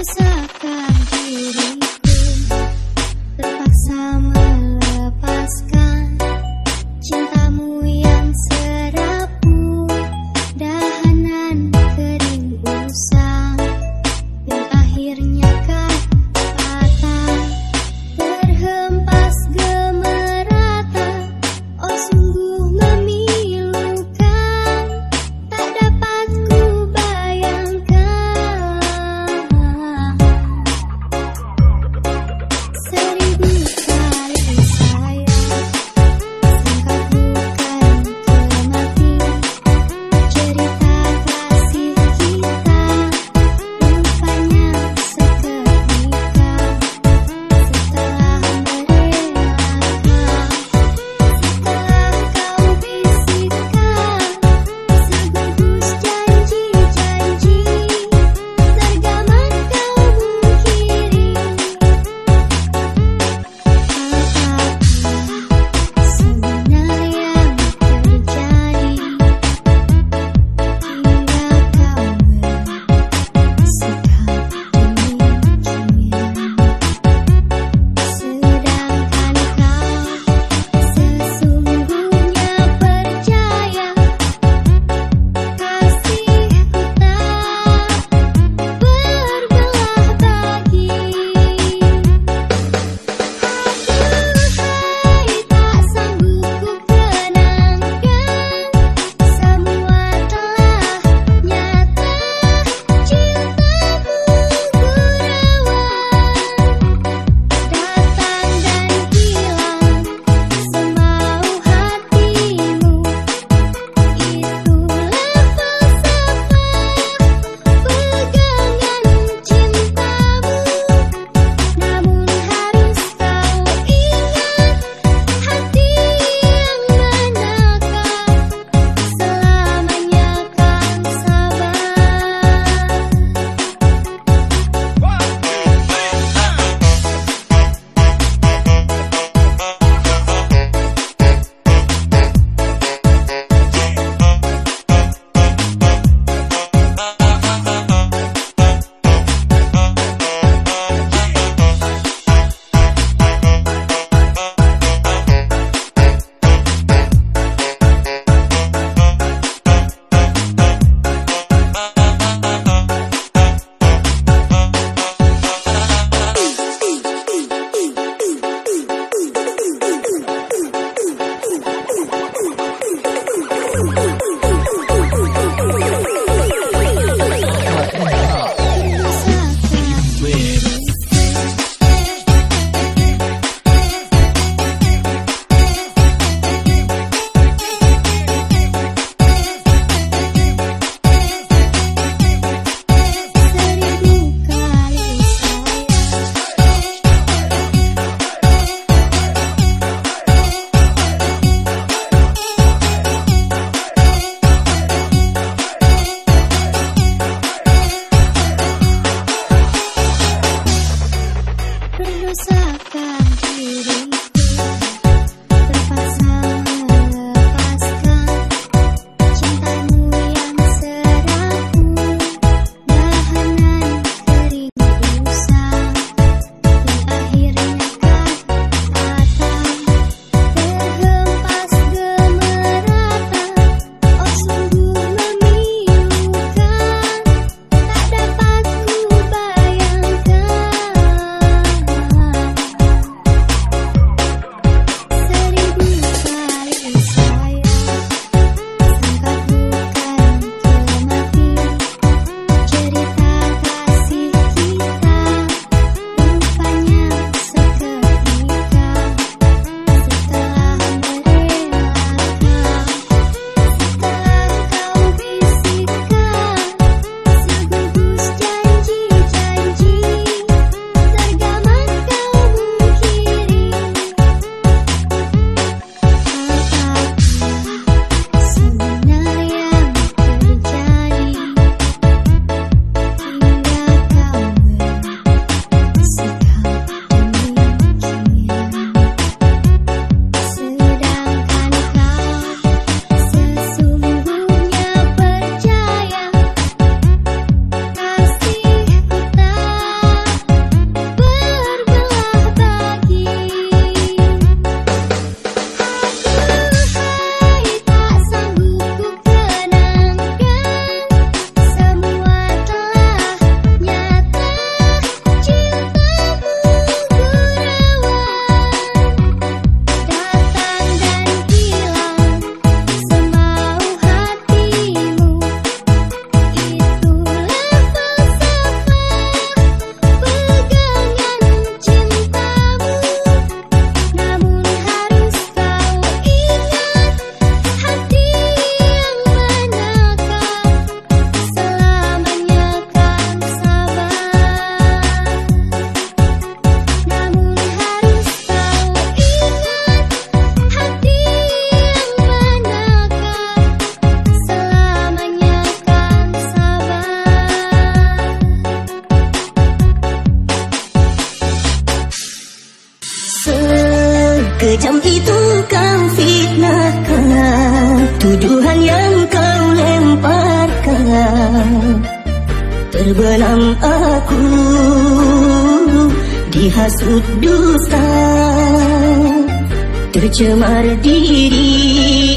meresahkan diriku aku Dihasut dusta Tercemar diri